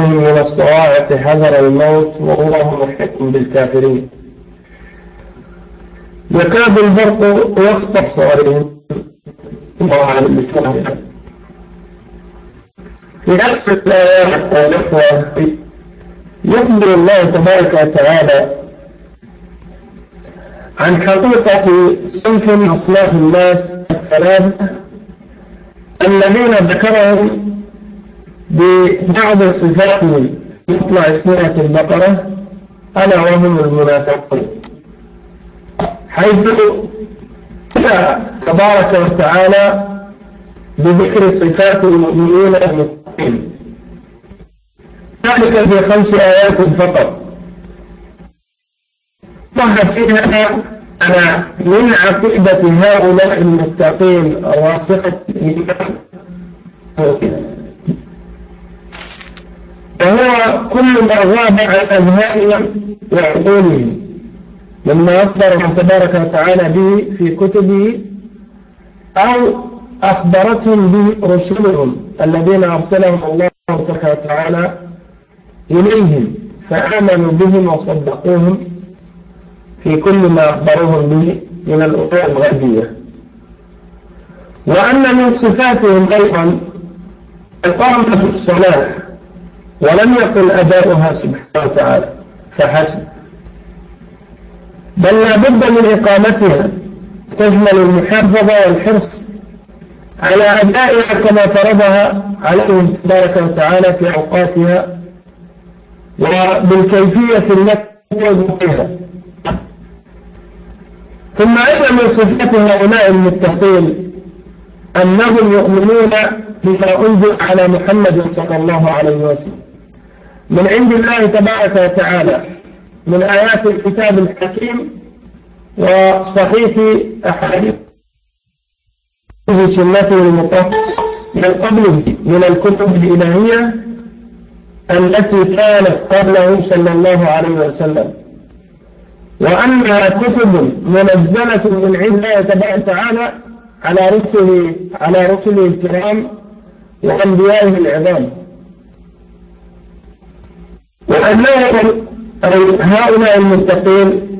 بهم من الصواعق حذر الموت والله محيط بالكافرين. يكاد البرق يخطف بالكافرين في نفس الآيات الأخوة يخبر الله تبارك وتعالى عن حقيقة صنف من أصناف الناس الثلاثة الذين ذكرهم ببعض صفاتهم يطلع سورة البقرة ألا وهم المنافقون. حيث تبارك وتعالى بذكر صفات المؤمنين المتقين. ذلك في خمس آيات فقط. ظهر فيها أنا من عقيدة هؤلاء المتقين الراسخة وهو كل ما غاب عن أذهانهم وعقولهم مما أخبر تبارك وتعالى به في كتبه أو أخبرتهم به رسلهم الذين أرسلهم الله تبارك وتعالى إليهم فآمنوا بهم وصدقوهم في كل ما أخبروهم به من الأمور الغيبية. وأن من صفاتهم أيضا إقامة الصلاة. ولم يقل أداؤها سبحانه وتعالى فحسب. بل لا بد من إقامتها تشمل المحافظة والحرص على أدائها كما فرضها عليهم تبارك وتعالى في أوقاتها وبالكيفية التي يجب ثم أيضا من صفات هؤلاء المتقين أنهم يؤمنون بما أنزل على محمد صلى الله عليه وسلم. من عند الله تبارك وتعالى من آيات الكتاب الحكيم وصحيح أحاديث سنته المطهرة من قبله من الكتب الإلهية التي كانت قبله صلى الله عليه وسلم. وأنها كتب منزلة من عند الله تبارك وتعالى على رسله على رسله الكرام وأنبيائه العظام. وأنهم هؤلاء المتقين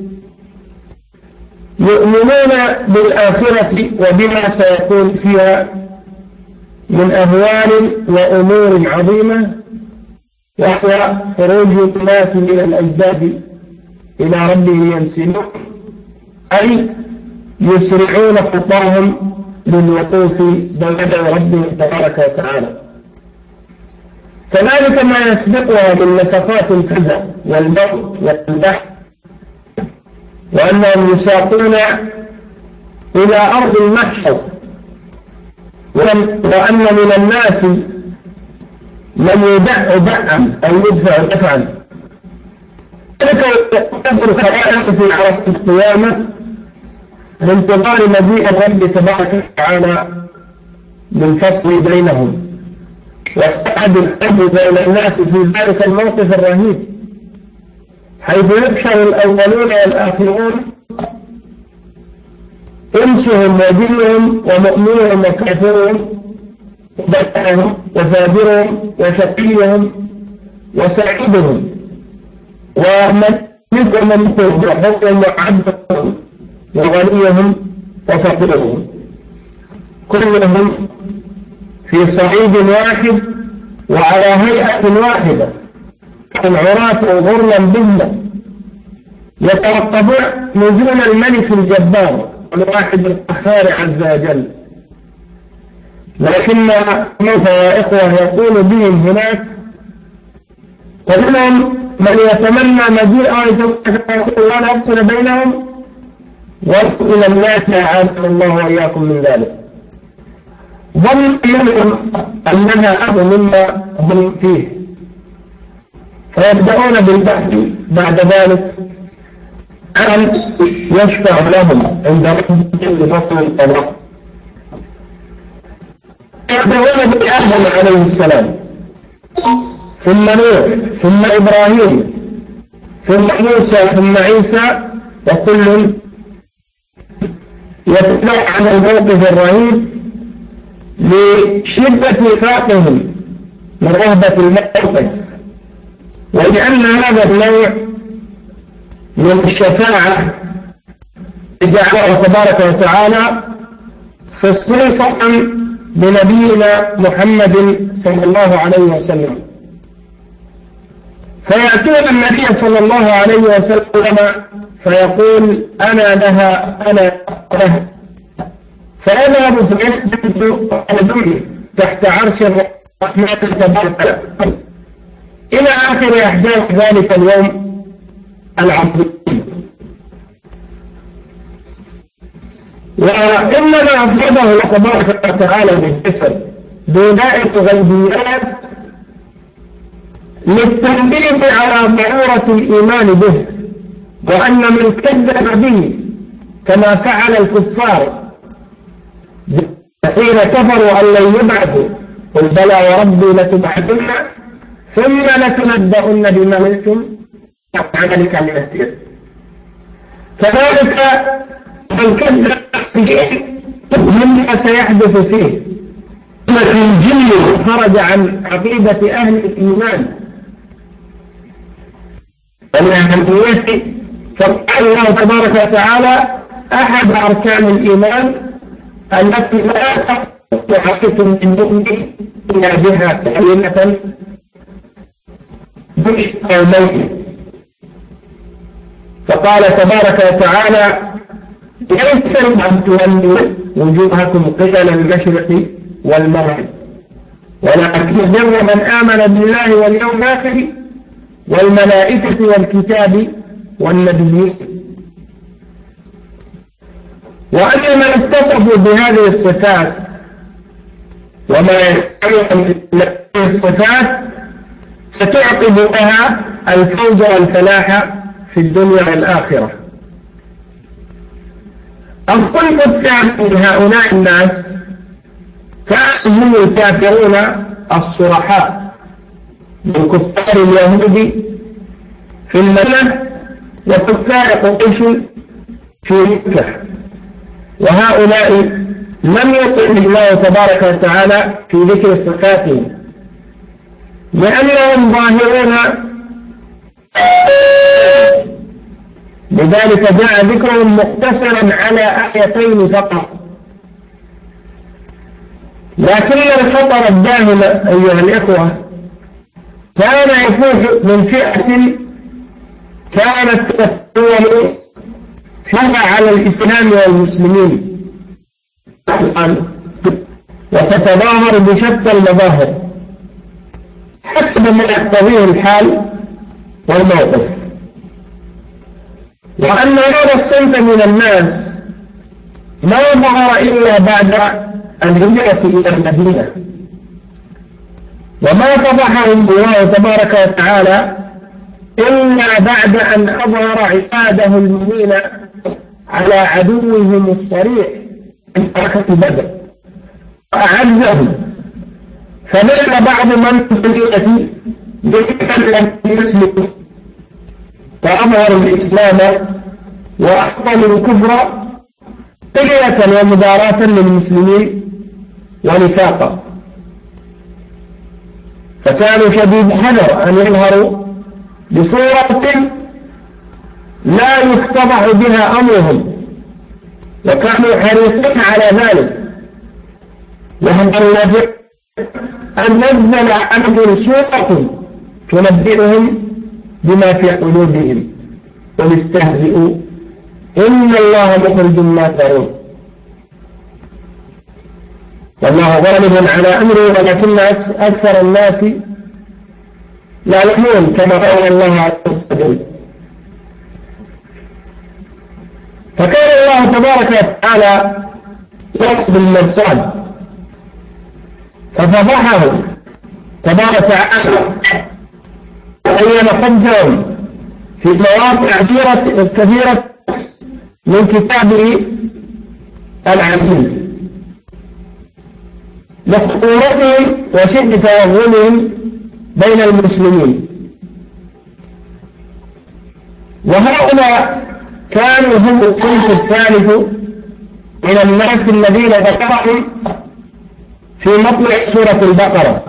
يؤمنون بالآخرة وبما سيكون فيها من أهوال وأمور عظيمة وهو خروج الناس من الأجداد إلى ربهم ينسلون أي يسرعون خطاهم للوقوف بين ربهم تبارك وتعالى. كذلك ما يسبقها من نفقات الفزع والموت والبحث وأنهم يساقون إلى أرض المحشر وأن من الناس من يدع دعا أو يدفع دفعا. ذلك تدخل خلائق في عرصة القيامة لانتظار مجيء الرب تبارك وتعالى للفصل بينهم. واستعد الحب بين الناس في ذلك الموقف الرهيب. حيث يحشر الأولون والآخرون إنسهم وجنهم ومؤمنهم وكافرهم وبدعهم وفاجرهم وشقيهم وسعيدهم ومن منكم من وحرهم وعبدهم وغنيهم وفقيرهم. كلهم في صعيد واحد وعلى هيئة واحدة العراة غرلا بهما يترقبون نزول الملك الجبار الواحد القهار عز وجل. لكن موت يا إخوة يقول بهم هناك؟ فمنهم من يتمنى مجيء الله يفصل بينهم وإلى الناس أعاذنا الله وإياكم من ذلك. ظن أنها أهل مما هم فيه. فيبدأون بالبحث بعد ذلك أن يشفع لهم عند ربهم لفصل القضاء يبدأون بآدم عليه السلام. ثم نوح ثم إبراهيم ثم موسى ثم عيسى وكل يتبع عن الموقف الرهيب لشدة فاقهم من رهبة الموقف. ولأن هذا النوع من الشفاعة جعله تبارك وتعالى خصيصا بنبينا محمد صلى الله عليه وسلم. فيأتون النبي صلى الله عليه وسلم فيقول أنا لها أنا لها. فيذهب فيسجد قلبه تحت عرش الرحمن تبارك. إلى آخر أحداث ذلك اليوم العظيم. وإنما أفرده تبارك وتعالى بالذكر بناء غيبيات للتنبيه على ضرورة الإيمان به وأن من كذب به كما فعل الكفار حين كفروا أن لن يبعثوا. قل بلى وربي لتبعثن. ثم لتنبؤن بما عملتم عملك من السير كذلك من كذب مما سيحدث فيه. الجن خرج عن عقيدة أهل الإيمان. ومن أهميته فقال الله تبارك وتعالى أحد أركان الإيمان؟ التي لا تقطع من المؤمن إلا بها كلمة بئس أو موت فقال تبارك وتعالى ليس أن تولوا وجوهكم قبل المشرق والمغرب ولكن من آمن بالله واليوم الآخر والملائكة والكتاب والنبيين. وأن من اتصفوا بهذه الصفات وما يستعمل من الصفات ستعقب لها الفوز والفلاح في الدنيا والآخرة. الصنف الثاني من هؤلاء الناس هم الكافرون الصرحاء من كفار اليهود في المدينة وكفار قريش في مكة. وهؤلاء لم يطع الله تبارك وتعالى في ذكر صفاتهم لأنهم ظاهرون. لذلك جاء ذكرهم مقتصرا على آيتين فقط. لكن الخطر الداهم أيها الإخوة كان يفوح من فئة كانت تتول فيها على الإسلام والمسلمين؟ وتتظاهر بشتى المظاهر. حسب ما يقتضيه الحال والموقف. وأن هذا الصنف من الناس ما ظهر إلا بعد الهجرة إلى المدينة. وما فضحهم الله تبارك وتعالى إلا بعد أن أظهر عباده المؤمنين على عدوهم الصريح من حركة بدر. وأعزهم فنال بعض من في البقية بمن لم يسلموا فأظهروا الإسلام وأحضروا الكفر قلة ومداراة للمسلمين ونفاقا. فكانوا شديد حذر أن يظهروا بصورة لا يفتضح بها أمرهم. وكانوا حريصين على ذلك. وهم أن نزل عنهم سورة تنبئهم بما في قلوبهم. ويستهزئوا إن الله مخرج ما ترون. والله غالب على أمره ولكن أكثر الناس يؤمنون كما قال الله عز وجل. فكان الله تبارك وتعالى يقصد المرصاد ففضحه تبارك وتعالى وبين خبزهم في مواقع كثيرة من كتابه العزيز. لخطورتهم وشدة توغلهم بين المسلمين. وهؤلاء كانوا هم الصنف الثالث من الناس الذين ذكرهم في مطلع سورة البقرة.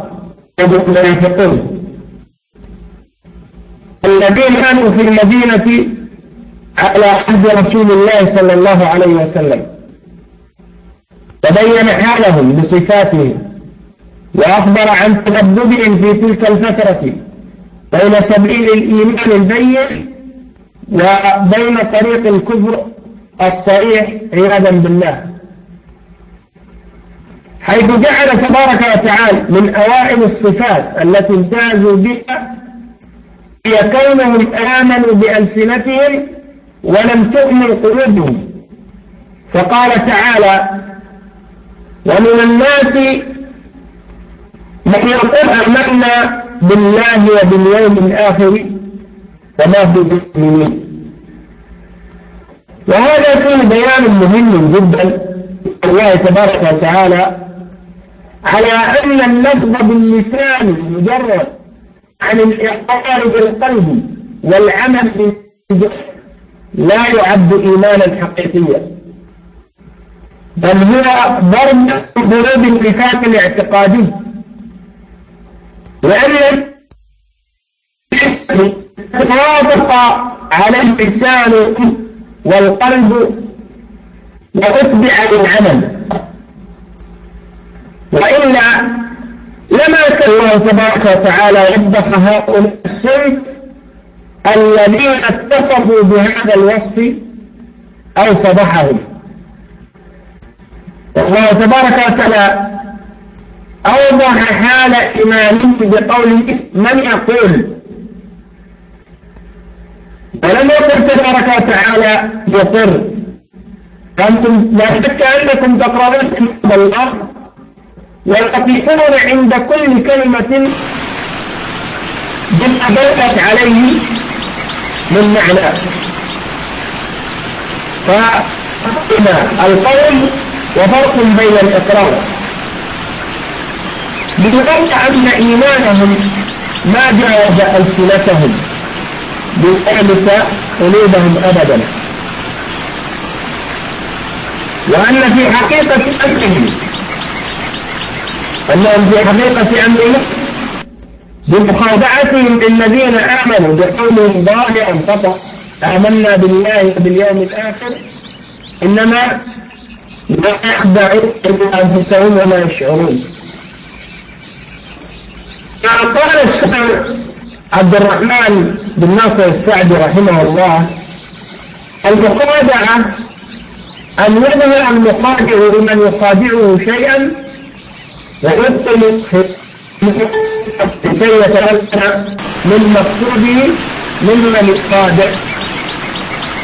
المنافقون. الذين كانوا في المدينة على عهد رسول الله صلى الله عليه وسلم. وبين حالهم بصفاتهم. وأخبر عن ترددهم في تلك الفترة بين سبيل الإيمان البين وبين طريق الكفر الصريح عياذا بالله. حيث جعل تبارك وتعالى من أوائل الصفات التي امتازوا بها هي كونهم آمنوا بألسنتهم ولم تؤمن قلوبهم. فقال تعالى ومن الناس من يقول آمنا بالله وباليوم الآخر وما هو بمؤمنين وهذا فيه بيان مهم جدا الله تبارك وتعالى على أن اللفظ باللسان مجرد عن الإقرار بالقلب والعمل بالجسد لا يعد إيمانا حقيقيا. بل هو ضرب ضروب النفاق الاعتقادي لأن توافق على اللسان والقلب وأتبع بالعمل وإلا لما كان الله تبارك وتعالى وبخ هؤلاء الصنف الذين اتصفوا بهذا الوصف أو فضحهم. الله تبارك وتعالى أوضح حال إيمانه بقوله من يقول؟ ولم يقل تبارك وتعالى يقر. أنتم لا شك أنكم تقرؤون كتاب الله ويقفون عند كل كلمة بما دلت عليه من معنى. فإن القول وفرق بين الإقرار. بغير أن إيمانهم ما جاوز ألسنتهم ليألف قلوبهم أبدا. وأن في حقيقة أمرهم أنهم في حقيقة أمرهم بمخادعتهم للذين آمنوا بقولهم ظاهرا فقط. آمنا بالله وباليوم الآخر. إنما لا يخدعون إلا أنفسهم وما يشعرون. قال الشيخ عبد الرحمن بن ناصر السعدي رحمه الله المخادعة أن يظهر المخادع لمن يخادعه شيئا ويبطل كي يتمكن من مقصوده ممن يخادع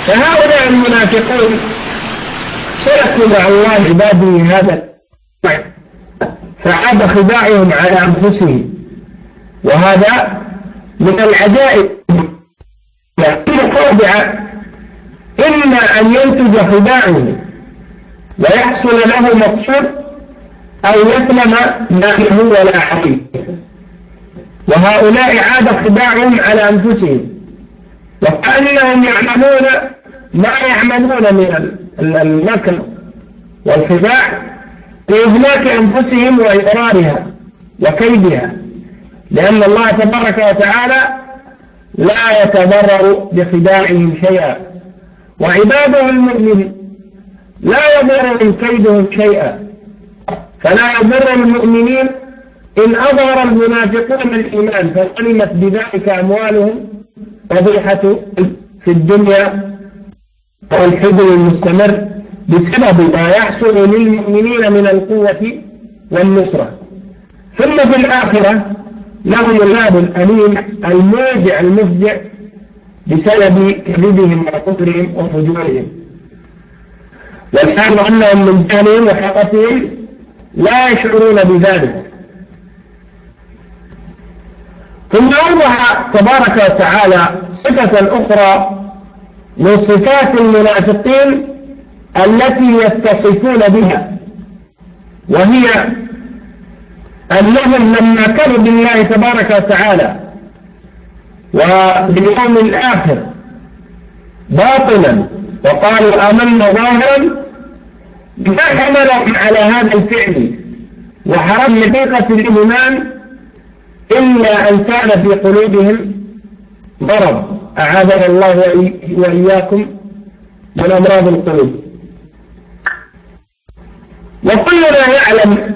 فهؤلاء المنافقون سلكوا مع الله عباده هذا فعاد خداعهم على أنفسهم. وهذا من العجائب. الخادعة إما أن ينتج خداعه ويحصل له مقصود أو يسلم ما هو ولا حقيقة وهؤلاء عاد خداعهم على أنفسهم. وكأنهم يعملون ما يعملون من المكر والخداع لإهلاك أنفسهم وإقرارها وكيدها. لأن الله تبارك وتعالى لا يتضرر بخداعهم شيئا. وعباده المؤمن لا يضر من كيدهم شيئا. فلا يضر المؤمنين إن أظهر المنافقون الإيمان فسلمت بذلك أموالهم فضيحة في الدنيا والحزن المستمر بسبب ما يحصل للمؤمنين من القوة والنصرة. ثم في الآخرة لهم العذاب الأليم الموجع المفجع بسبب كذبهم وكفرهم وفجورهم. والحال أنهم من جهلهم وحقتهم لا يشعرون بذلك. ثم أوضح تبارك وتعالى صفة أخرى من صفات المنافقين التي يتصفون بها وهي أنهم لما كانوا بالله تبارك وتعالى وباليوم الآخر باطلا وقالوا آمنا ظاهرا ما حملهم على هذا الفعل. وحرم حقيقة الإيمان إلا أن كان في قلوبهم مرض. أعاذنا الله وإياكم من أمراض القلوب. وكلنا يعلم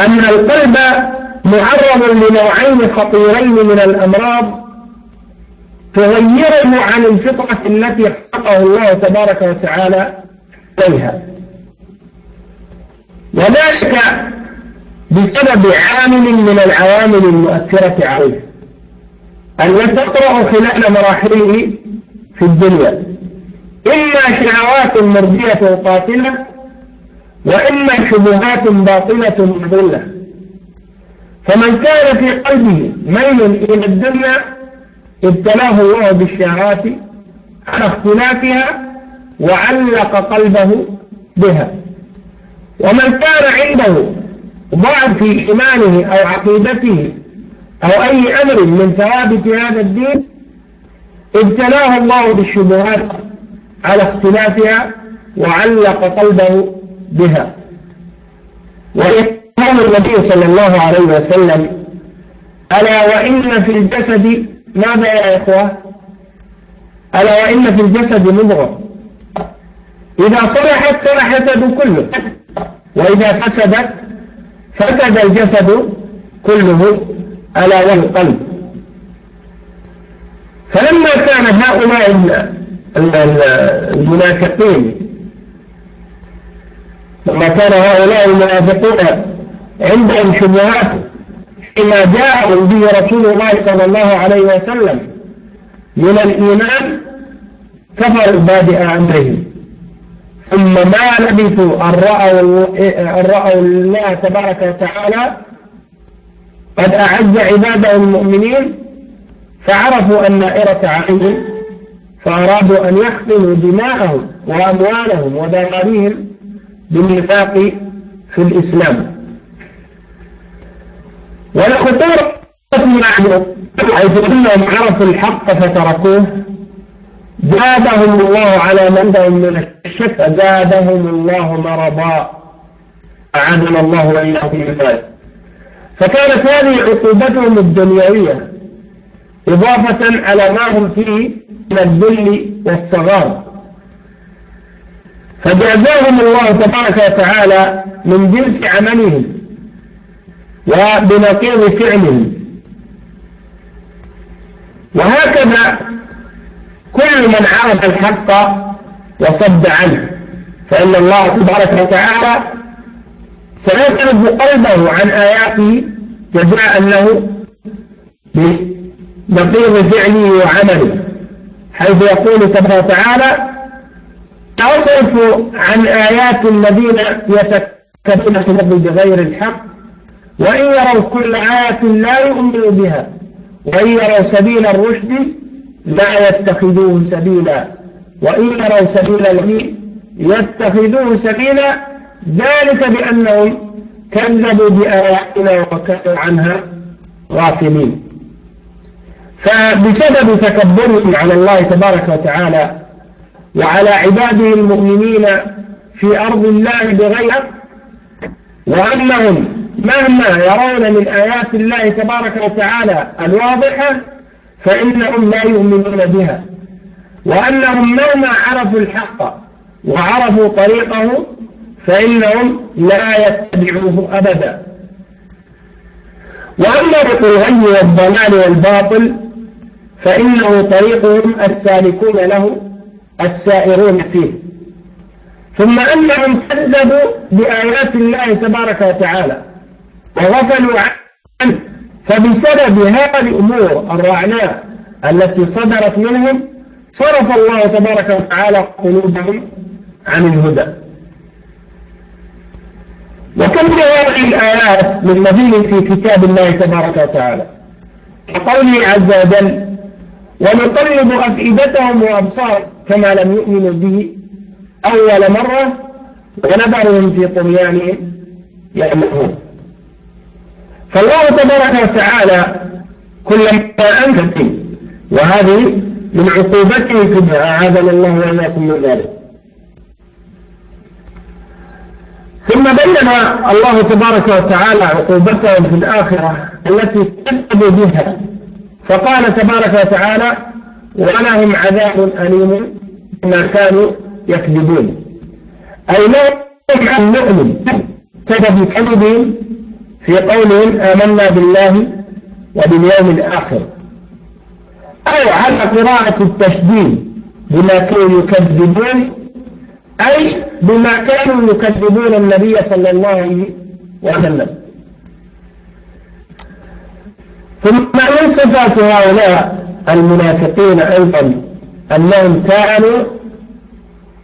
أن القلب معرض لنوعين خطيرين من الأمراض تغيره عن الفطرة التي خلقه الله تبارك وتعالى عليها. وذلك بسبب عامل من العوامل المؤثرة عليه التي تقرأ خلال مراحله في الدنيا إما شهوات مرضية قاتلة وإما شبهات باطلة مضلة. فمن كان في قلبه ميل إلى الدنيا ابتلاه الله بالشهوات على اختلافها وعلق قلبه بها. ومن كان عنده ضعف في إيمانه أو عقيدته أو أي أمر من ثوابت هذا الدين ابتلاه الله بالشبهات على اختلافها وعلق قلبه بها. ويقول النبي صلى الله عليه وسلم. ألا وإن في الجسد ماذا يا إخوة؟ ألا وإن في الجسد مضغة إذا صلحت صلح الجسد كله. وإذا فسدت فسد الجسد كله ألا وهو القلب فلما كان هؤلاء المنافقين لما كان هؤلاء المنافقون عندهم شبهات فيما جاءهم به رسول الله صلى الله عليه وسلم من الإيمان كفروا بادئ أمرهم. ثم ما لبثوا أن رأوا, أن رأوا الله تبارك وتعالى قد أعز عباده المؤمنين فعرفوا النائرة عليهم فأرادوا أن يحقنوا دماءهم وأموالهم ودمارهم بالنفاق في الإسلام. ولخطورة معه حيث أنهم عرفوا الحق فتركوه. زادهم الله على من من الشك زادهم الله مرضا أعاننا الله وإياكم من ذلك فكانت هذه عقوبتهم الدنيوية إضافة على ما هم فيه من الذل والصغار. فجازاهم الله تبارك وتعالى من جنس عملهم وبنقيض فعلهم. وهكذا كل من عرف الحق وصد عنه فإن الله تبارك وتعالى سيصرف قلبه عن آياته جزاء له بنقيض فعله وعمله حيث يقول تبارك وتعالى أصرف عن آيات الذين يتكبرون في الأرض بغير الحق؟ وإن يروا كل آية لا يؤمنوا بها وإن يروا سبيل الرشد لا يتخذوه سبيلا وإن يروا سبيل الغي يتخذوه سبيلا ذلك بأنهم كذبوا بآياتنا وكانوا عنها غافلين. فبسبب تكبرهم على الله تبارك وتعالى وعلى عباده المؤمنين في أرض الله بغير وأنهم مهما يرون من آيات الله تبارك وتعالى الواضحة فإنهم لا يؤمنون بها. وأنهم مهما عرفوا الحق وعرفوا طريقه فإنهم لا يتبعوه أبدا. وأما الغي والضلال والباطل فإنه طريقهم السالكون له. السائرون فيه. ثم أنهم كذبوا بآيات الله تبارك وتعالى وغفلوا عنه. فبسبب هذه الأمور الرعناء التي صدرت منهم صرف الله تبارك وتعالى قلوبهم عن الهدى. وكم هذه الآيات من مدين في كتاب الله تبارك وتعالى؟ كقوله عز وجل ونقلب أفئدتهم وأبصار كما لم يؤمنوا به أول مرة ونذرهم في طغيانهم يعملون فالله تبارك وتعالى كلما أنفت وهذه من عقوبته في الدعاء أعاذنا الله وإياكم من ذلك. ثم بين الله تبارك وتعالى عقوبتهم في الآخرة التي كذبوا بها فقال تبارك وتعالى ولهم عذاب أليم بما كانوا يكذبون. أي لهم عن نؤمن سبب كذبهم في قولهم آمنا بالله وباليوم الآخر. أو على قراءة التشديد بما كانوا يكذبون أي بما كانوا يكذبون النبي صلى الله عليه وسلم. ثم من صفات هؤلاء المنافقين أيضا؟ أنهم كانوا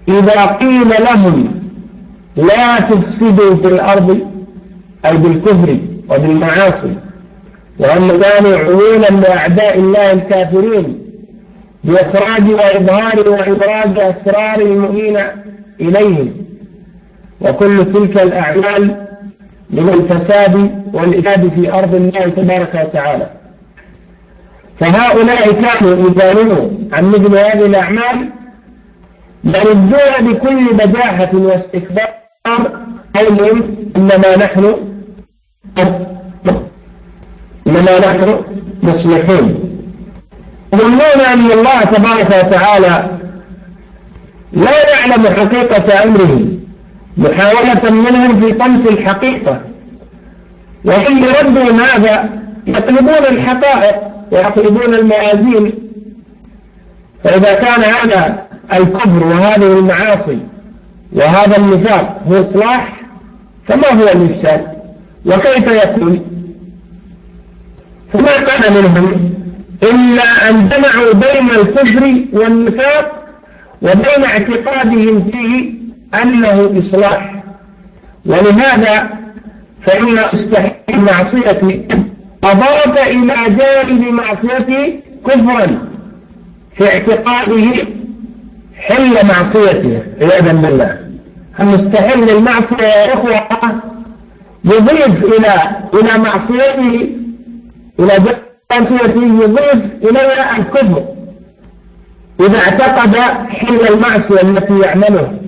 إذا قيل لهم لا تفسدوا في الأرض أي بالكفر وبالمعاصي وأن كانوا عيونا لأعداء الله الكافرين بإخراج وإظهار وإبراز أسرار المؤمنين إليهم. وكل تلك الأعمال من الفساد والإفساد في أرض الله تبارك وتعالى. فهؤلاء كانوا نهوا عن مثل هذه الأعمال يردون بكل بجاحة واستكبار قولهم إنما نحن إنما نحن مصلحون. يظنون أن الله تبارك وتعالى لا يعلم حقيقة أمره. محاولة منهم في طمس الحقيقة. وإن يردوا ماذا؟ يطلبون الحقائق ويطلبون الموازين فإذا كان هذا الكفر وهذه المعاصي وهذا النفاق هو إصلاح فما هو الإفساد وكيف يكون؟ فما كان منهم إلا أن جمعوا بين الكفر والنفاق وبين اعتقادهم فيه أنه إصلاح. ولهذا فإن مستحيل المعصية أضاف إلى جانب معصيته كفرا في اعتقاده حل معصيته عياذا بالله. المستحل المعصية يا إخوة؟ يضيف إلى إلى معصيته إلى معصيته يضيف إليها الكفر. إذا اعتقد حل المعصية التي يعملها.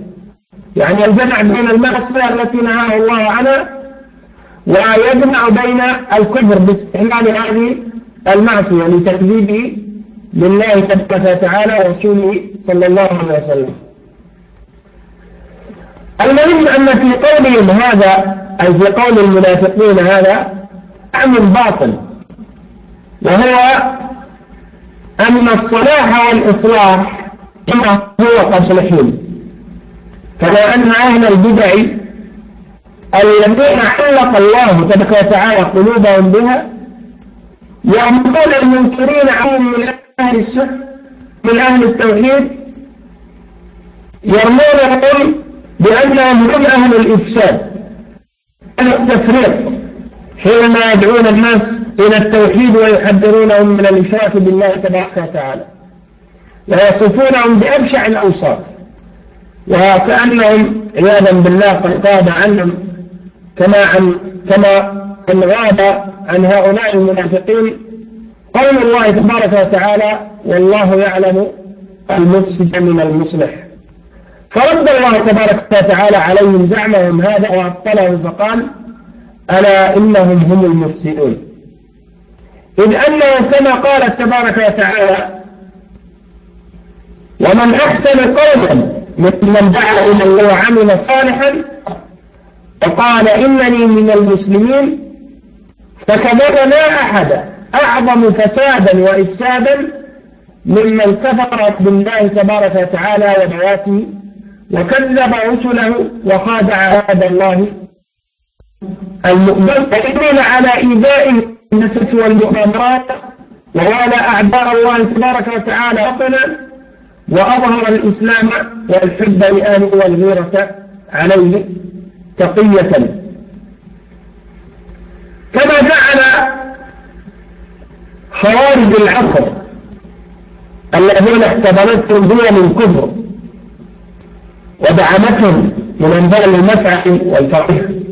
يعني الجمع بين المعصية التي نهاه الله عنها ويجمع بين الكفر باستعمال هذه المعصية لتكذيبه لله تبارك وتعالى ورسوله صلى الله عليه وسلم. المهم أن في قولهم هذا أي في قول المنافقين هذا معنى باطل وهو أن الصلاح والإصلاح كما هو قد صلحين كما أن أهل البدع الذين علق الله تبارك وتعالى قلوبهم بها يأمرون المنكرين عنهم من أهل السنة من أهل التوحيد يرمونهم بأنهم هم أهل الإفساد التفريق حينما يدعون الناس إلى التوحيد ويحذرونهم من الإشراك بالله تبارك وتعالى ويصفونهم بأبشع الأوصاف. وكأنهم عياذا بالله قد غاب عنهم كما عن كما أن غاب عن هؤلاء المنافقين. قول الله تبارك وتعالى والله يعلم المفسد من المصلح. فرد الله تبارك وتعالى عليهم زعمهم هذا وعطله فقال ألا إنهم هم المفسدون. إذ أنه كما قال تبارك وتعالى ومن أحسن قولا من دعا إلى الله وعمل صالحا وقال إنني من المسلمين فكذب لا أحد أعظم فسادا وإفسادا ممن كفر بالله تبارك وتعالى ودعاته وكذب رسله وخادع عباد الله المؤمن ويدل على إيذاء النسس والمؤامرات ووالى أعداء الله تبارك وتعالى وطنا وأظهر الإسلام والحب لآله والغيرة عليه تقية. كما جعل خوارج العصر الذين احتضنتهم من كفر ودعمتهم من أنباء المسعى والفقيه.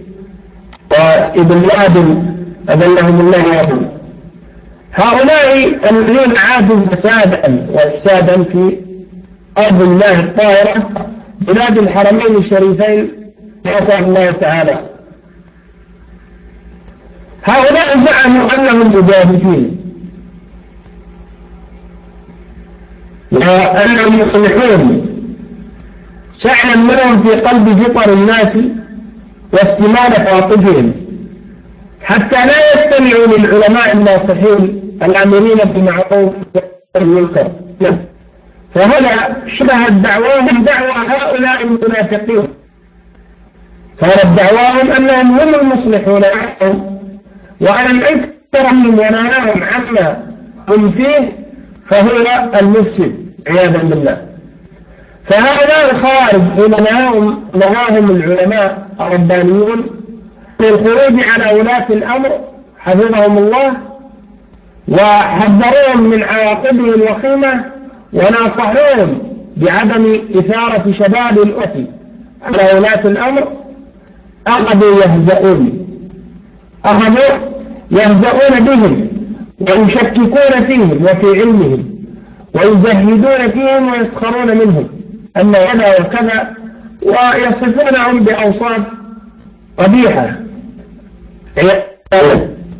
وابن لادن أذلهم الله يرحمه هؤلاء الذين عادوا فسادا وإفسادا في أرض الله الطاهرة بلاد الحرمين الشريفين نسأل الله تعالى. هؤلاء زعموا أنهم مجاهدين. وأنهم يصلحون. شعلا منهم في قلب فطر الناس واستمال عواطفهم حتى لا يستمعوا للعلماء الناصحين الآمرين بالمعروف والمنكر فهنا شبهت دعواهم دعوى هؤلاء المنافقين. كانت دعواهم أنهم هم المصلحون وأن أكثر من ونهاهم عما هم فيه فهو المفسد عياذا بالله. فهؤلاء الخوارج حين نهاهم نهاهم العلماء الربانيون للخروج على ولاة الأمر حفظهم الله وحذروهم من عواقبه الوخيمة وناصحوهم بعدم إثارة شباب الأتي على ولاة الأمر أخذوا يهزؤون. أخذوا يهزؤون بهم ويشككون فيهم وفي علمهم ويزهدون فيهم ويسخرون منهم. أن كذا وكذا ويصفونهم بأوصاف قبيحة.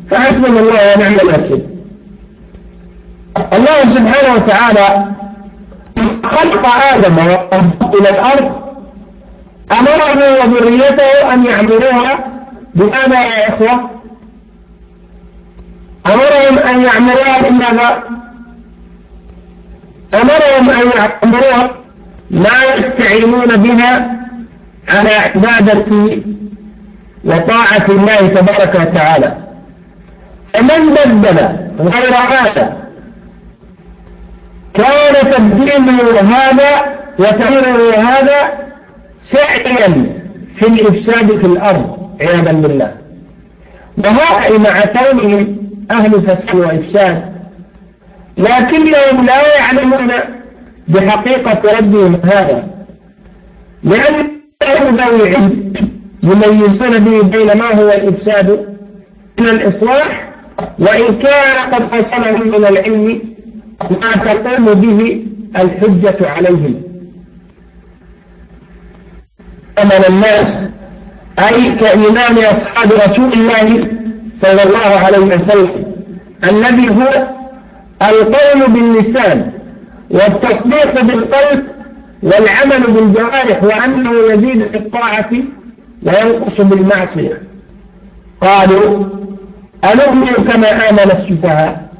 فحسبنا الله ونعم الوكيل. الله سبحانه وتعالى خلق آدم إلى الأرض. أمره وذريته أن يعمروها بماذا يا إخوة أمرهم أن يعمروها بماذا أمرهم أن يعمروها ما يستعينون بها على عبادة وطاعة الله تبارك وتعالى. فمن بدل غير هذا كان تبديله هذا وتغييره هذا سعيا في الإفساد في الأرض عياذا بالله. وهؤلاء مع كونهم أهل فساد وإفساد لكنهم لا يعلمون بحقيقة ربهم هذا. لأن ذوي علم يميزون به بين ما هو الإفساد من الإصلاح وإن كان قد حصلهم من العلم ما تقوم به الحجة عليهم. أمن الناس أي كإيمان أصحاب رسول الله صلى الله عليه وسلم الذي هو القول باللسان والتصديق بالقلب والعمل بالجوارح وأنه يزيد في الطاعة وينقص بالمعصية. قالوا أنؤمن كما آمن السفهاء؟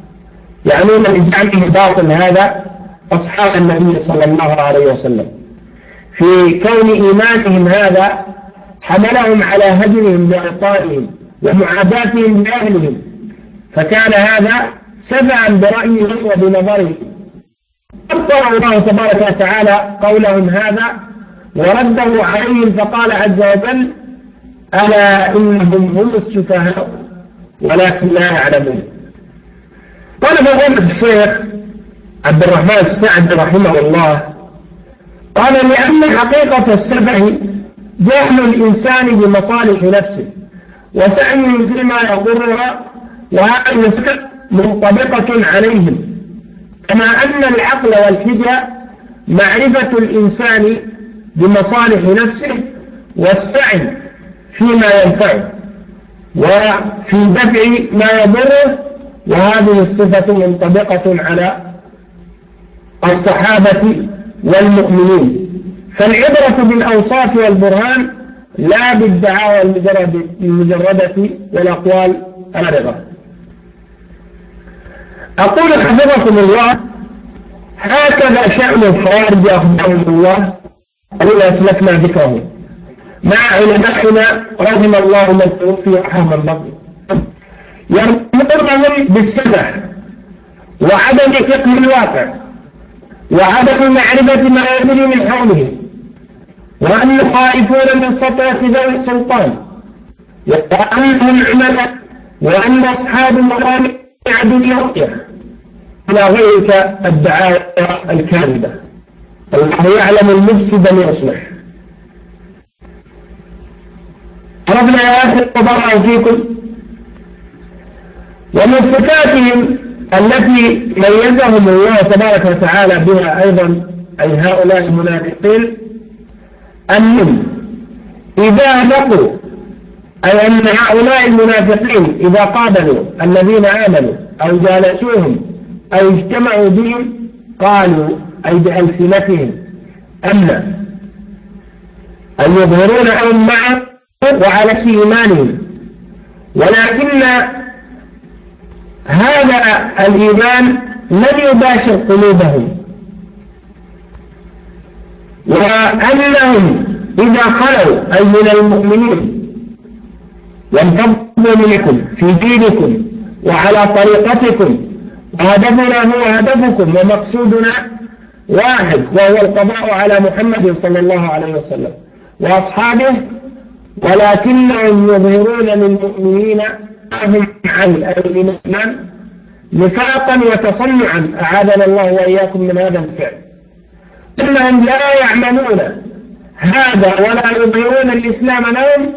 يعنون بزعمه باطل هذا أصحاب النبي صلى الله عليه وسلم. في كون إيمانهم هذا حملهم على هجرهم لأعطائهم ومعاداتهم لأهلهم. فكان هذا سبعا برأيهم وبنظرهم أبطل الله تبارك وتعالى قولهم هذا ورده عليهم فقال عز وجل ألا إنهم هم السفهاء ولكن لا يعلمون. قال فضيلة الشيخ عبد الرحمن السعد رحمه الله. قال لأن حقيقة السفه جهل الإنسان بمصالح نفسه وسعيه فيما يضرها وهذه السفه منطبقة عليهم. كما أن العقل والحجة معرفة الإنسان بمصالح نفسه والسعي فيما ينفعه وفي دفع ما يضره وهذه الصفة منطبقة على الصحابة والمؤمنين. فالعبرة بالأوصاف والبرهان لا بالدعاوى المجردة والأقوال الفارغة أقول حفظكم الله هكذا شأن الخوارج أخذهم الله الذي أسلكنا ذكره. مع علمائنا رحم الله من توفي ورحم من بقي يرمونهم بالسمح وعدم فقه الواقع وعدم معرفة ما يجري من حولهم وأن خائفون من سطوة ذوي السلطان وأنهم عملاء وأن أصحاب المقام عدو يرجع إلى غيرك الدعاوى الكاذبة. الله يعلم المفسد من يصلح عرفنا يا أخي تبرعوا فيكم ومن صفاتهم التي ميزهم الله تبارك وتعالى بها أيضا أي هؤلاء المنافقين أنهم إذا لقوا أي أن هؤلاء المنافقين إذا قابلوا الذين آمنوا أو جالسوهم أو اجتمعوا بهم قالوا أي بألسنتهم أمن أن يظهرون أن معه وعلى إيمانهم ولكن هذا الإيمان لم يباشر قلوبهم. وأنهم إذا خلوا أي من المؤمنين وانفضوا منكم في دينكم وعلى طريقتكم وهدفنا هو هدفكم ومقصودنا واحد وهو القضاء على محمد صلى الله عليه وسلم. وأصحابه ولكنهم يظهرون للمؤمنين هم عن الإيمان نفاقا وتصنعا. أعاذنا الله وإياكم من هذا الفعل. إنهم لا يعملون هذا ولا يظهرون الإسلام لهم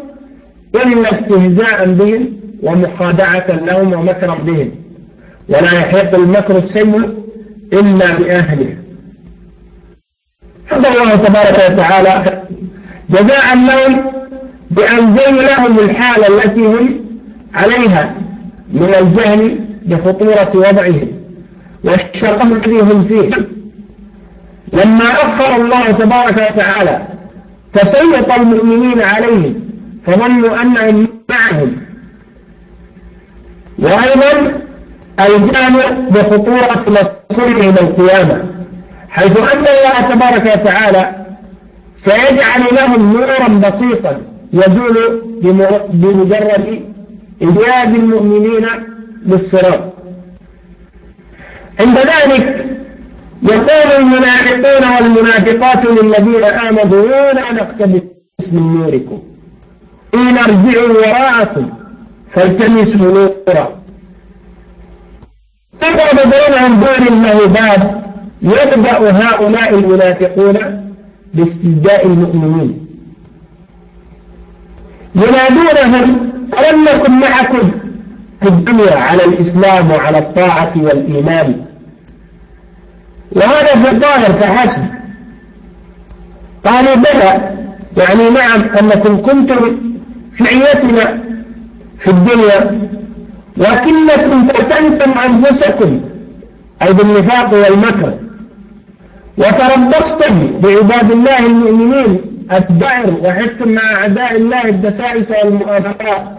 إلا استهزاء بهم ومخادعة لهم ومكرا بهم. ولا يحيط المكر السيء إلا بأهله. فضل الله تبارك وتعالى جزاء لهم بأن زين لهم الحالة التي هم عليها من الجهل بخطورة وضعهم والشرف الذي هم فيه. لما أخر الله تبارك وتعالى تسلط المؤمنين عليهم فظنوا أنهم معهم. وأيضا الجهل بخطورة مصيرهم القيامة حيث أن الله تبارك وتعالى سيجعل لهم نورا بسيطا يزول بمجرد إجاز المؤمنين للصراط عند ذلك يقول المنافقون والمنافقات للذين آمنوا لا نقتبس من نوركم. إن ارجعوا وراءكم فالتمسوا نورا. تقرب بينهم دون الله باب يبدأ هؤلاء المنافقون باستجداء المؤمنين. ينادونهم ألم نكن معكم في الدنيا على الإسلام وعلى الطاعة والإيمان؟ وهذا في الظاهر فحسب قالوا بلى يعني نعم أنكم كنتم في عيتنا في الدنيا لكنكم فتنتم أنفسكم أي بالنفاق والمكر. وتربصتم بعباد الله المؤمنين الدعر وحدتم مع أعداء الله الدسائس والمؤامرات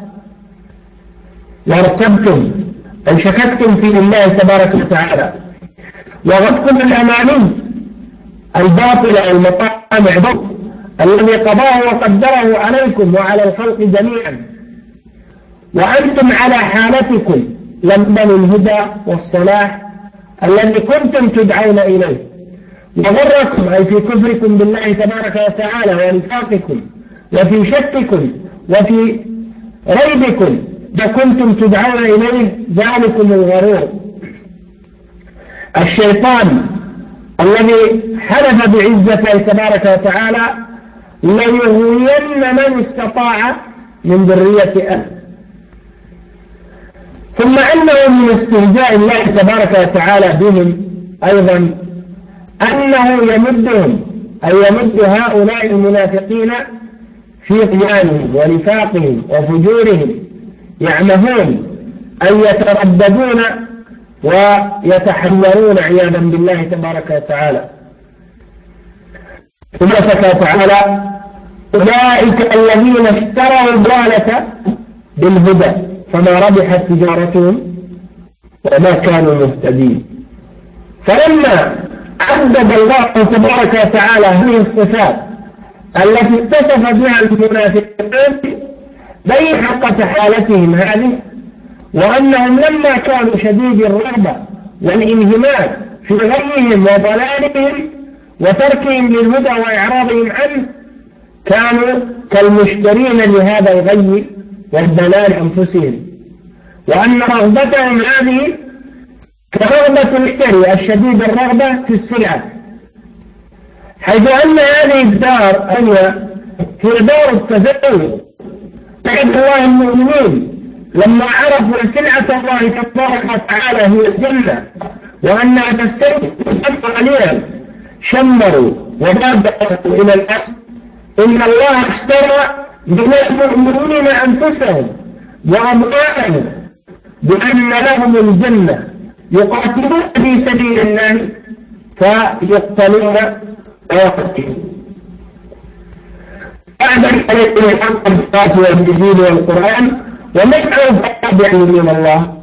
وارتبتم أي شككتم في الله تبارك وتعالى. وغدكم الأماني الباطلة المطامع ضبط الذي قضاه وقدره عليكم وعلى الخلق جميعا. وأنتم على حالتكم لما الهدى والصلاح الذي كنتم تدعون إليه. وغركم أي في كفركم بالله تبارك وتعالى ونفاقكم وفي شككم وفي ريبكم. ما كنتم تدعون إليه ذلكم الغرور. الشيطان الذي حلف بعزته تبارك وتعالى ليغوين من استطاع من ذرية أهل ثم أنه من استهزاء الله تبارك وتعالى بهم أيضا أنه يمدهم أي يمد هؤلاء المنافقين في طغيانهم ونفاقهم وفجورهم. يعمهون أن يترددون ويتحملون عياذا بالله تبارك وتعالى. ثم سكى تعالى أولئك الذين اشتروا الضالة بالهدى فما ربحت تجارتهم وما كانوا مهتدين. فلما عدد الله تبارك وتعالى هذه الصفات التي اتصف بها المنافقين بين حقة حالتهم هذه وأنهم لما كانوا شديد الرغبة والانهماك في غيهم وضلالهم وتركهم للهدى وإعراضهم عنه كانوا كالمشترين لهذا الغي والضلال أنفسهم. وأن رغبتهم هذه كرغبة المشتري الشديد الرغبة في السلعة حيث أن هذه الدار هي هي دار التزود تعد الله المؤمنين. لما عرفوا سلعة الله تبارك وتعالى هي الجنة وأنها تستوي قليلا شمروا وبادروا إلى الأصل إن الله اشترى من المؤمنين أنفسهم وأموالهم بأن لهم الجنة. يقاتلون في سبيل الله فيقتلون ويقتلون. بعد ذلك حق الصلاة والدين والقرآن ومن أوفى من الله.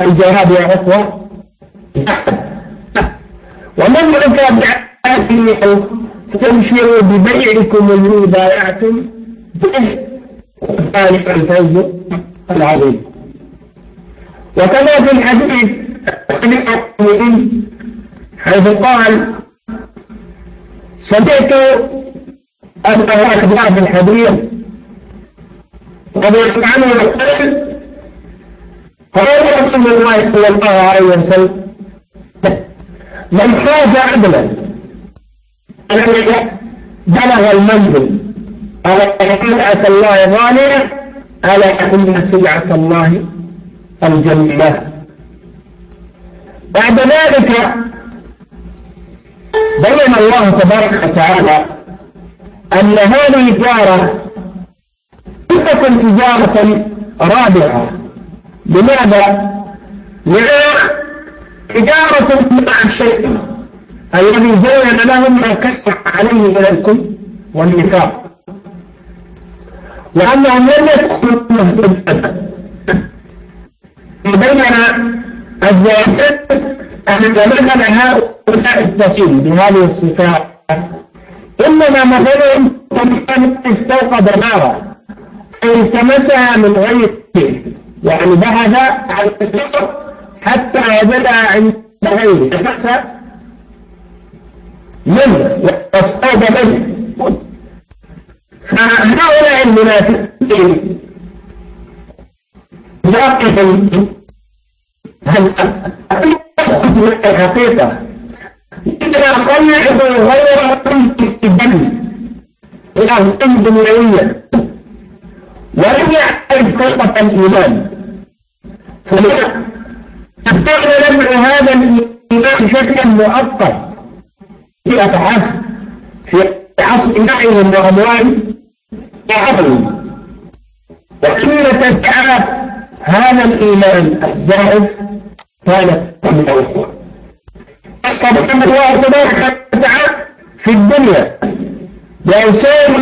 الجهاد يا أخوة. ومن أوفى بعهده فتبشروا ببيعكم الذي بايعتم ذلك الفوز العظيم وكما في الحديث حيث قال سمعت أبا أخبار في الحديث. رضي الله عنه يقول قال رسول الله صلى الله عليه وسلم من خاف عدلا بلغ المنزل ألا سلعة الله غالية ألا إن سلعة الله الجنة. بعد ذلك بين الله تبارك وتعالى أن هذه الجارة تكون تجارة رابعة لماذا؟ لأن تجارة مع الشيء الذي زين لهم ما كشف عليه من الكل والنفاق. لأنهم لم يكونوا مهتدين. بين الزواجات أن مثل هؤلاء التصيل بهذه الصفات إنما مثلهم كمن استوقد نارا. التمسها من غير يعني بحث عن النار حتى وجدها عند غيره. تمسها منه. واستوقد منه. فهؤلاء المنافقين واقف هل الحقيقة إذا خلعب غير إلى الدم دنيوية ولم يعرف قصة الإيمان فلذا كان نبع هذا الإيمان شكلا مؤقت في أفحاسب في عصر نعيهم وأموالهم وعقلهم وقيلة تعالى هذا الإيمان الزائف كانت من الإخوة طبعا الله تبارك وتعالى في الدنيا. بأوسان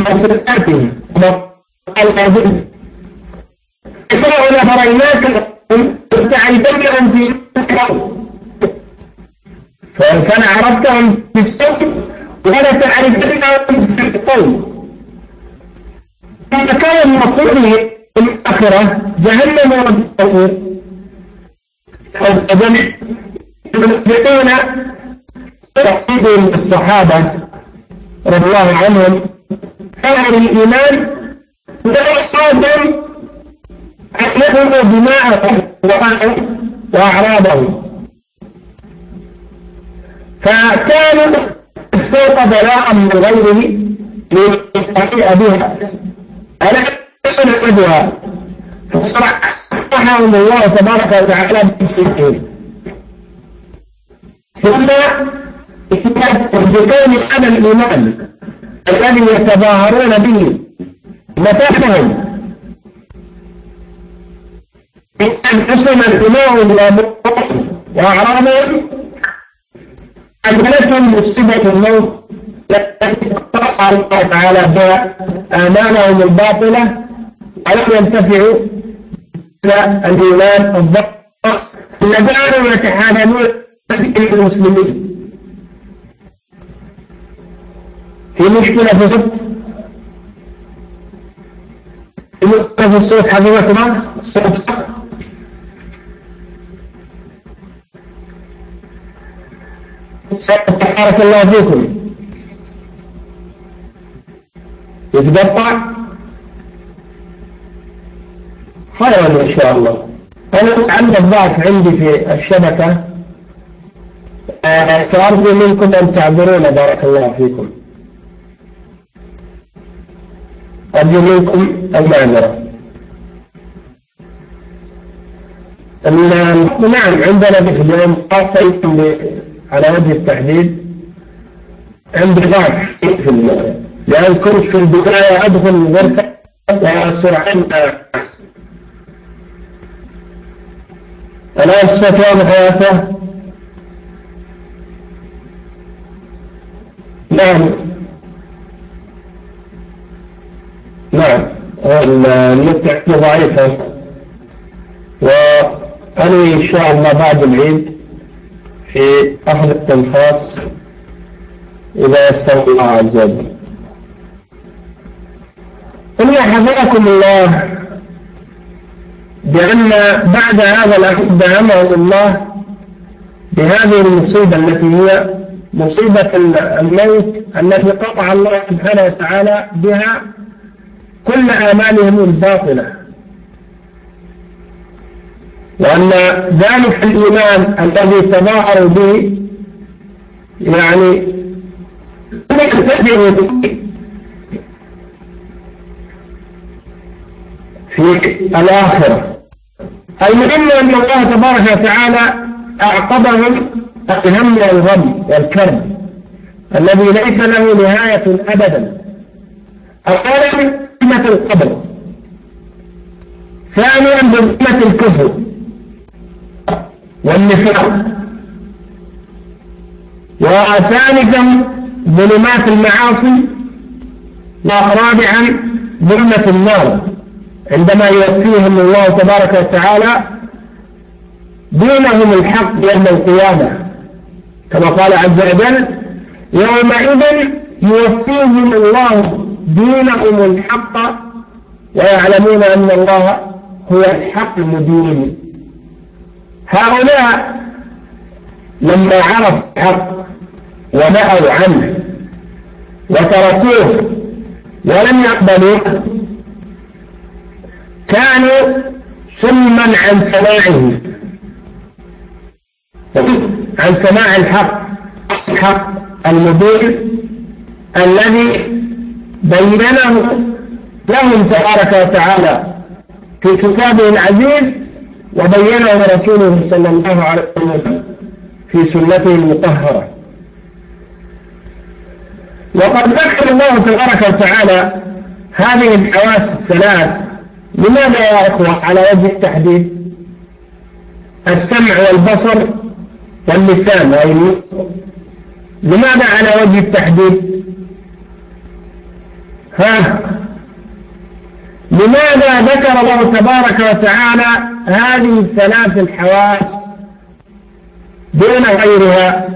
مصرفاتهم ومقالهم إسرائيل فريناك تعرفنهم في فإن كان عرفتهم في السوق ولا تعرفنهم في القول. كان مصيره الآخرة جهنم والمصير. فجمع المسلمون تحديد الصحابة رضي الله عنهم. كان الإيمان لا يصادم أن دماءهم وأعراضهم فكانوا استوقف بلاء من غيره ليستطيع بها. ألا يسمع فصرحهم الله تبارك وتعالى بالسلحين ثم بكون هذا الإيمان الذي يتظاهرون به متاحهم من أنفسهم الإمام وأعراضهم أجلتهم مصيبة الموت. التي قطع الله تعالى بها آمالهم الباطلة. ولم ينتفعوا الإيمان الضبط الذين يتحالمون المسلمين. في مشكلة في الصوت مشكلة في الصوت حفظكم الصوت بارك الله فيكم. يتقطع. خيرا إن شاء الله. أنا عندي الضعف عندي في الشبكة. فأرجو منكم أن تعذرون بارك الله فيكم. أرجو منكم المعذرة. نعم عندنا اليوم خاصة على وجه التحديد عندي ضعف في لأن كنت في البداية أدخل غرفة وسرعان الآن. الصوت واضح يا أخوة نعم. نعم. النت ضعيفة. وأنا إن شاء الله بعد العيد في أحد التنفاس إذا يسر الله عز وجل. قل حفظكم الله بأن بعد هذا العقد أمر الله بهذه المصيبة التي هي مصيبة الموت التي قطع الله سبحانه وتعالى بها كل آمالهم الباطلة. وأن ذلك الإيمان الذي تظاهروا به يعني في الآخرة. المهم أن الله تبارك وتعالى أعقبهم الهم والغم والكرب الذي ليس له نهاية أبدا. أولا بظلمة القبر. ثانيا بظلمة الكفر والنفاق. وثالثا ظلمات المعاصي. ورابعا ظلمة النار. عندما يوفيهم الله تبارك وتعالى دينهم الحق يوم القيامة. كما قال عز وجل يومئذ يوفيهم الله دينهم الحق ويعلمون أن الله هو الحق المبين. هؤلاء لما عرفوا الحق ونأوا عنه وتركوه ولم يقبلوه كانوا صما عن سماعه. عن سماع الحق الحق المبين الذي بينه لهم تبارك وتعالى في كتابه العزيز وبينه رسوله صلى الله عليه وسلم في سنته المطهرة. وقد ذكر الله تبارك وتعالى هذه الحواس الثلاث لماذا يا إخوة على وجه التحديد؟ السمع والبصر واللسان أي لماذا على وجه التحديد. ها؟ لماذا ذكر الله تبارك وتعالى هذه الثلاث الحواس دون غيرها؟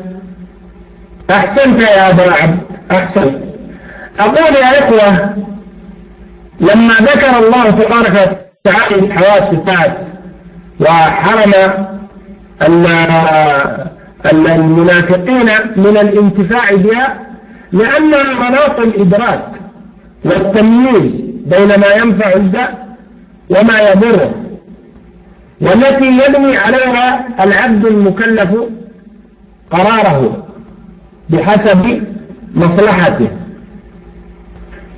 أحسنت يا أبا عبد أحسن أقول يا إخوة لما ذكر الله تبارك وتعالى الحواس الثلاث وحرم المنافقين من الانتفاع بها لأنها مناط الإدراك والتمييز بين ما ينفع الداء وما يضره والتي يبني عليها العبد المكلف قراره بحسب مصلحته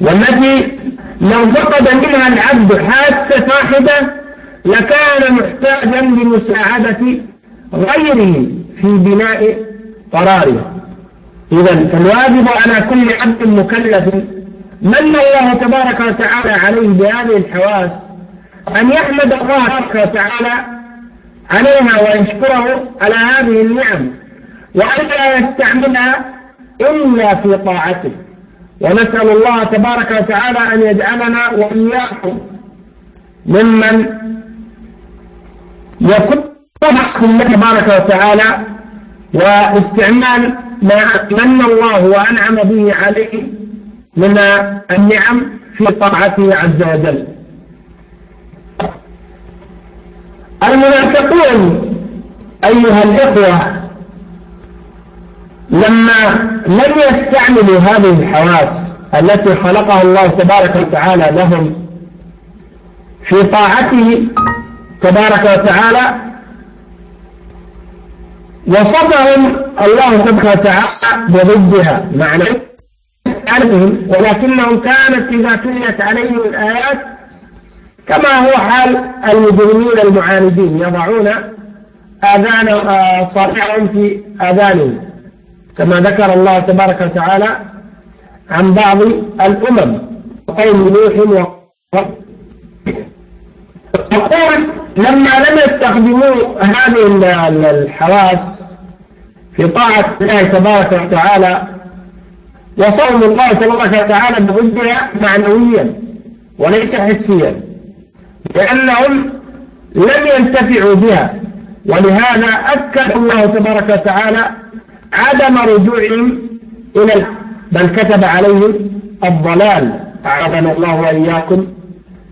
والتي لو فقد منها العبد حاسة واحدة لكان محتاجا لمساعدة غيره في بناء قراره. إذا فالواجب على كل عبد مكلف من الله تبارك وتعالى عليه بهذه الحواس أن يحمد الله تبارك وتعالى عليها ويشكره على هذه النعم وأن لا يستعملها إلا في طاعته. ونسأل الله تبارك وتعالى أن يجعلنا وإياكم ممن يكون الله تبارك وتعالى واستعمال ما من الله وأنعم به عليه من النعم في طاعته عز وجل. المنافقون أيها الإخوة لما لم يستعملوا هذه الحواس التي خلقها الله تبارك وتعالى لهم في طاعته تبارك وتعالى وصفهم الله تبارك وتعالى بضدها معنى عنهم ولكنهم كانت إذا تليت عليهم الآيات كما هو حال المجرمين المعاندين يضعون آذان آه، صالحهم في آذانهم كما ذكر الله تبارك وتعالى عن بعض الأمم قوم نوح وقول لما لم يستخدموا هذه الحواس في طاعة الله تبارك وتعالى. وصوم الله تبارك وتعالى بضدها معنويا وليس حسيا لأنهم لم ينتفعوا بها. ولهذا أكد الله تبارك وتعالى عدم رجوعهم إلى بل كتب عليهم الضلال. أعاذنا الله وإياكم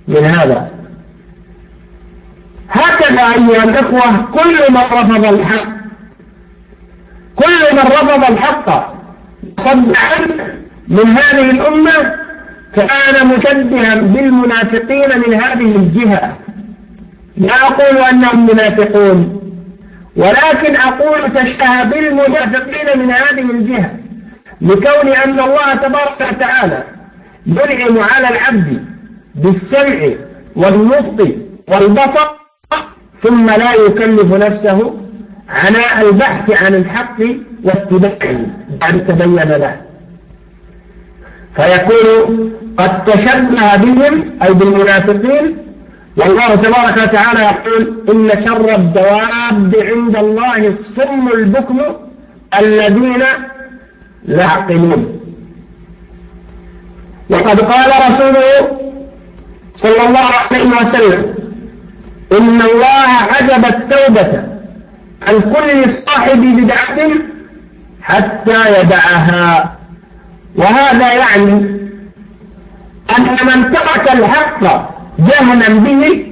من هذا. هكذا أيها الإخوة كل من رفض الحق كل من رفض الحق صد عنه من هذه الأمة كان مشبها بالمنافقين من هذه الجهة. لا أقول أنهم منافقون ولكن أقول تشبه بالمنافقين من هذه الجهة لكون أن الله تبارك وتعالى ينعم على العبد بالسمع والنطق والبصر ثم لا يكلف نفسه عناء البحث عن الحق واتباعه بعد تبين له. فيكون قد تشبه بهم أي بالمنافقين والله تبارك وتعالى يقول إن شر الدواب عند الله الصم البكم الذين لا يعقلون. وقد قال رسوله صلى الله عليه وسلم إن الله عجب التوبة عن كل صاحب بدعة حتى يدعها. وهذا يعني أن من ترك الحق جهلا به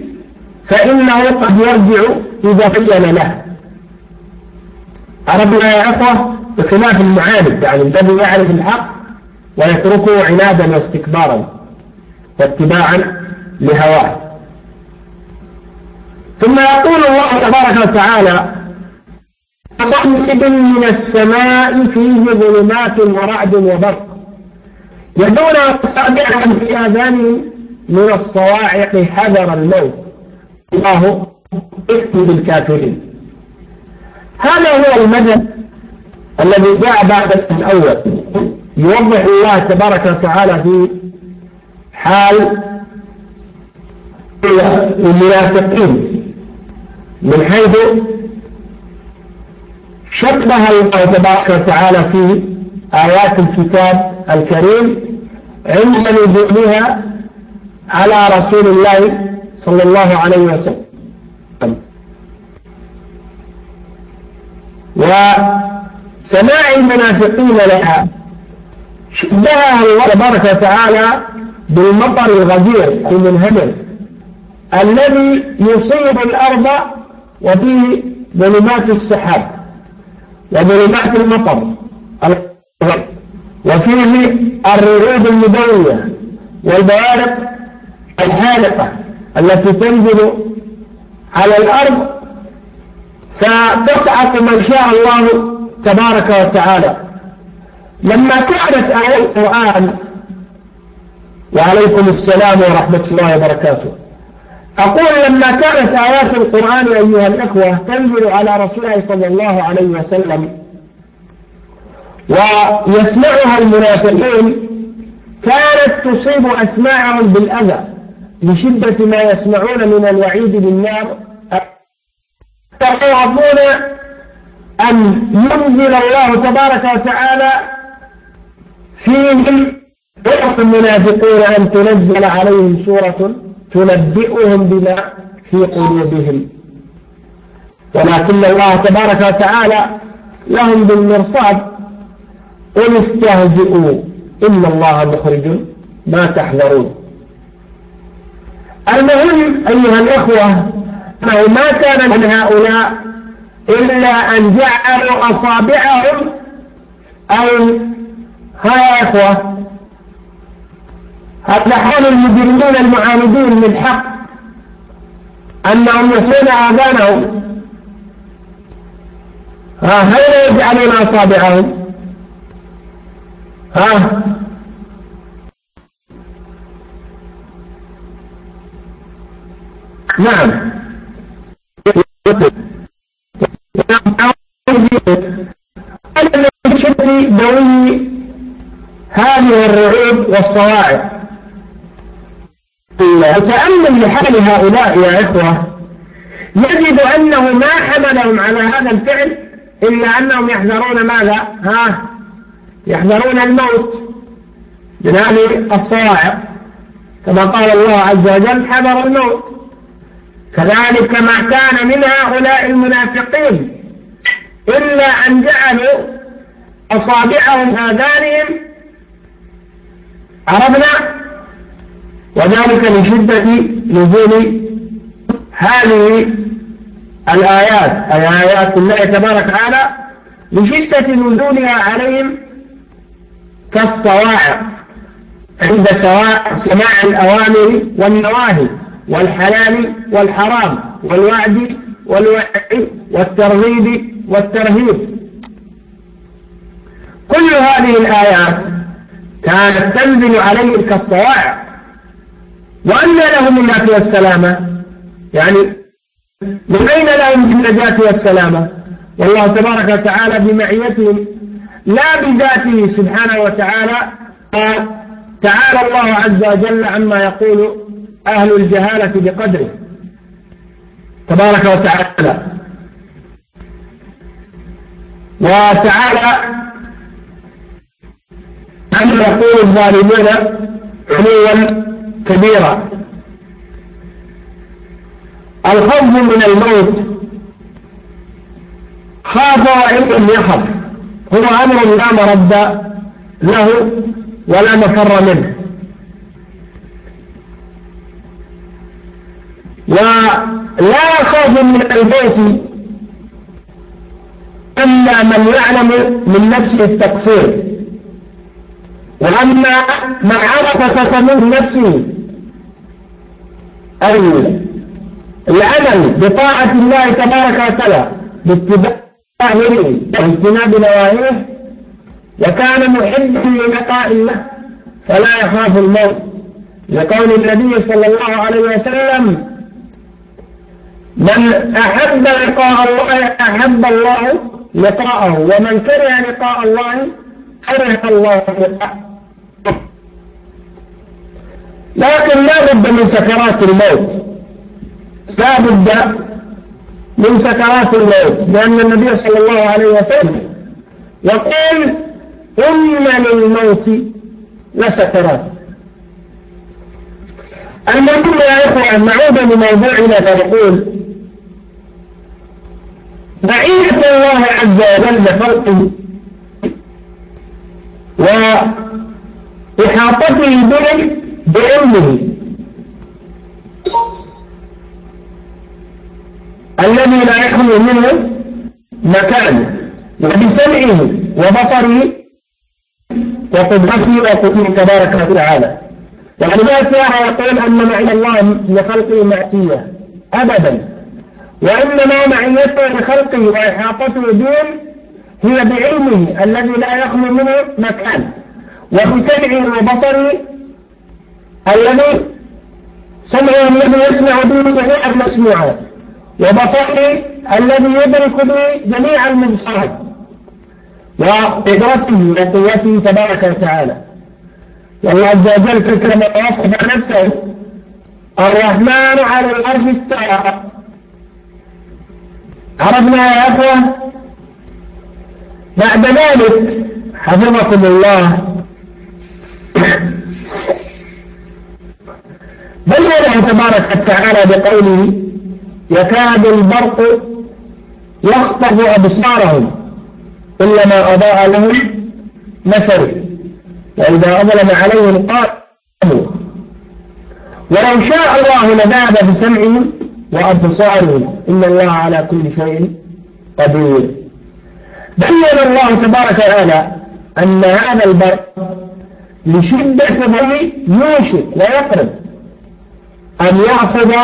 فإنه قد يرجع إذا بين له. عرفنا يا أخوة بخلاف المعاند يعني الذي يعرف الحق ويتركه عنادا واستكبارا واتباعا لهواه. ثم يقول الله تبارك وتعالى صحب من السماء فيه ظلمات ورعد وبرق يدون أصابعهم في آذانهم من الصواعق حذر الموت. الله اكتب بالكافرين. هذا هو المدد الذي جاء بعد الأول. يوضح الله تبارك وتعالى في حال المنافقين. من حيث شبه الله تبارك وتعالى في آيات الكتاب الكريم عند نزولها على رسول الله صلى الله عليه وسلم. وسماع المنافقين لها شبهها الله تبارك وتعالى بالمطر الغزير المنهمر الذي يصيب الأرض وفيه ظلمات السحاب. وظلمات المطر. وفيه الرعود المدوية والبوارق الحالقة التي تنزل على الأرض. فتسعق من شاء الله تبارك وتعالى. لما كانت آيات القرآن وعليكم السلام ورحمة الله وبركاته. أقول لما كانت آيات القرآن أيها الأخوة تنزل على رسول صلى الله عليه وسلم ويسمعها المنافقين كانت تصيب أسماعهم بالأذى لشدة ما يسمعون من الوعيد بالنار. يخافون أن ينزل الله تبارك وتعالى فيهم ويقف المنافقون أن تنزل عليهم سورة تنبئهم بما في قلوبهم. ولكن الله تبارك وتعالى لهم بالمرصاد قل استهزئوا إن الله مخرج ما تحذرون. المهم أيها الإخوة أنه ما كان من هؤلاء إلا أن جعلوا أصابعهم أو ها يا إخوة حال المجرمين المعاندين للحق أنهم يصون آذانهم ها هل يجعلون أصابعهم ها نعم هذه الرعود والصواعق وتأمل لحال هؤلاء يا إخوة. يجد أنه ما حملهم على هذا الفعل إلا أنهم يحذرون ماذا؟ ها؟ يحذرون الموت من هذه الصواعق. كما قال الله عز وجل حذر الموت. كذلك ما كان من هؤلاء المنافقين إلا أن جعلوا أصابعهم آذانهم عرفنا؟ وذلك لشدة نزول هذه الآيات أي آيات الله تبارك وتعالى لشدة نزولها عليهم كالصواعق عند سماع الأوامر والنواهي والحلال والحرام والوعد والوعد والترغيب والترهيب. كل هذه الآيات كانت تنزل عليهم كالصواعق وأن لهم النجاة والسلامة يعني من أين لهم النجاة والسلامة والله تبارك وتعالى بمعيتهم لا بذاته سبحانه وتعالى. تعالى الله عز وجل عما يقول أهل الجهالة بقدره. تبارك وتعالى. وتعالى أن يقول الظالمون علوا كبيرا الخوف من الموت خاف وإن يخف هو أمر لا مرد له ولا مفر منه. ولا يخاف من الموت إلا من يعلم من نفسه التقصير. وأما من عرف فخمه نفسه العمل بطاعة الله تبارك وتعالى باتباع أمره واجتناب نواهيه وكان محبا للقاء الله فلا يخاف الموت. لقول النبي صلى الله عليه وسلم من أحب لقاء الله أحب الله لقاءه ومن كره لقاء الله كره الله لقاءه. لكن لا بد من سكرات الموت. لا بد من سكرات الموت. لأن النبي صلى الله عليه وسلم يقول إن للموت لسكرات. المهم يا إخوة نعود لموضوعنا فنقول معية الله عز وجل بخلقه وإحاطته بهم بعلمه. الذي لا يخلو منه مكان وبسمعه وبصره وقدرته وقدره تبارك وتعالى. يعني ما فيها يقول أن معنى الله لخلقه معتية أبدا. وإنما معيته لخلقه وإحاطته بهم هي بعلمه الذي لا يخلو منه مكان. وبسمعه وبصره الذي سمعه الذي يسمع به جميع المسموعات وبصره الذي يدرك به جميع المبصرات وقدرته وقوته تبارك وتعالى. والله عز وجل كما وصف نفسه الرحمن على العرش استوى. عرفنا يا أخوة بعد ذلك حفظكم الله. بين تبارك وتعالى بقوله يكاد البرق يخطف أبصارهم كلما أضاء لهم مثل وإذا أظلم عليهم قاموا ولو شاء الله لذهب بسمعهم وأبصارهم. إن الله على كل شيء قدير. بين الله تبارك وتعالى أن هذا البرق لشدة سبعه يوشك ويقرب. أن يأخذ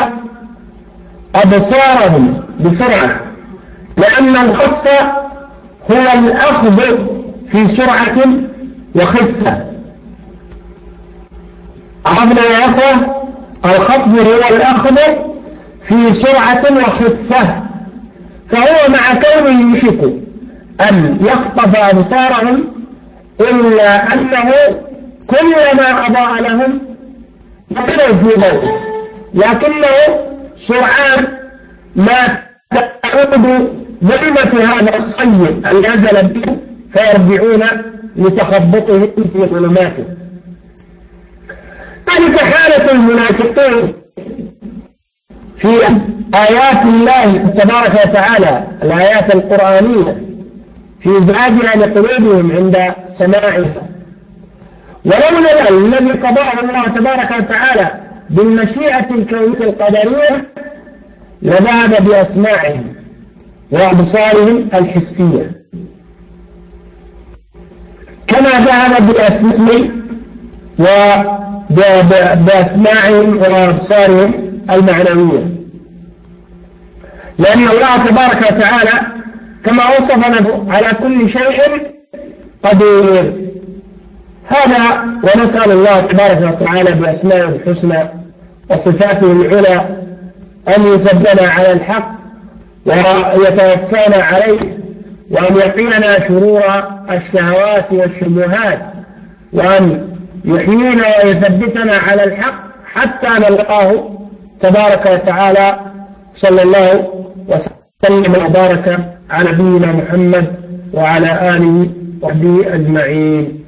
أبصارهم بسرعة لأن الخف هو الأخذ في سرعة وخفة. عرفنا يا أخوة؟ الخطب هو الأخذ في سرعة وخفة. فهو مع كونه يشك أن يخطف أبصارهم إلا أنه كلما أضاء لهم يقلوا في موت لكنه سرعان ما تعود ظلمة هذا الصيد أن نزل به فيرجعون لتخبطه في ظلماته. كذلك حالة المنافقين في آيات الله تبارك وتعالى الآيات القرآنية في إزعاجها لقلوبهم عند سماعها. ولولا الذي قضاه الله تبارك وتعالى بالمشيئة الكونية القدرية لذهب بأسماعهم وأبصارهم الحسية. كما ذهب بأسمائهم وبأسماعهم وأبصارهم المعنوية. لأن الله تبارك وتعالى كما وصفنا على كل شيء قدير. هذا ونسأل الله تبارك وتعالى بأسمائه الحسنى وصفاته العلى أن يثبتنا على الحق ويتوفانا عليه وأن يقينا شرور الشهوات والشبهات وأن يحيينا ويثبتنا على الحق حتى نلقاه تبارك وتعالى صلى الله وسلم وبارك على نبينا محمد وعلى آله وصحبه أجمعين.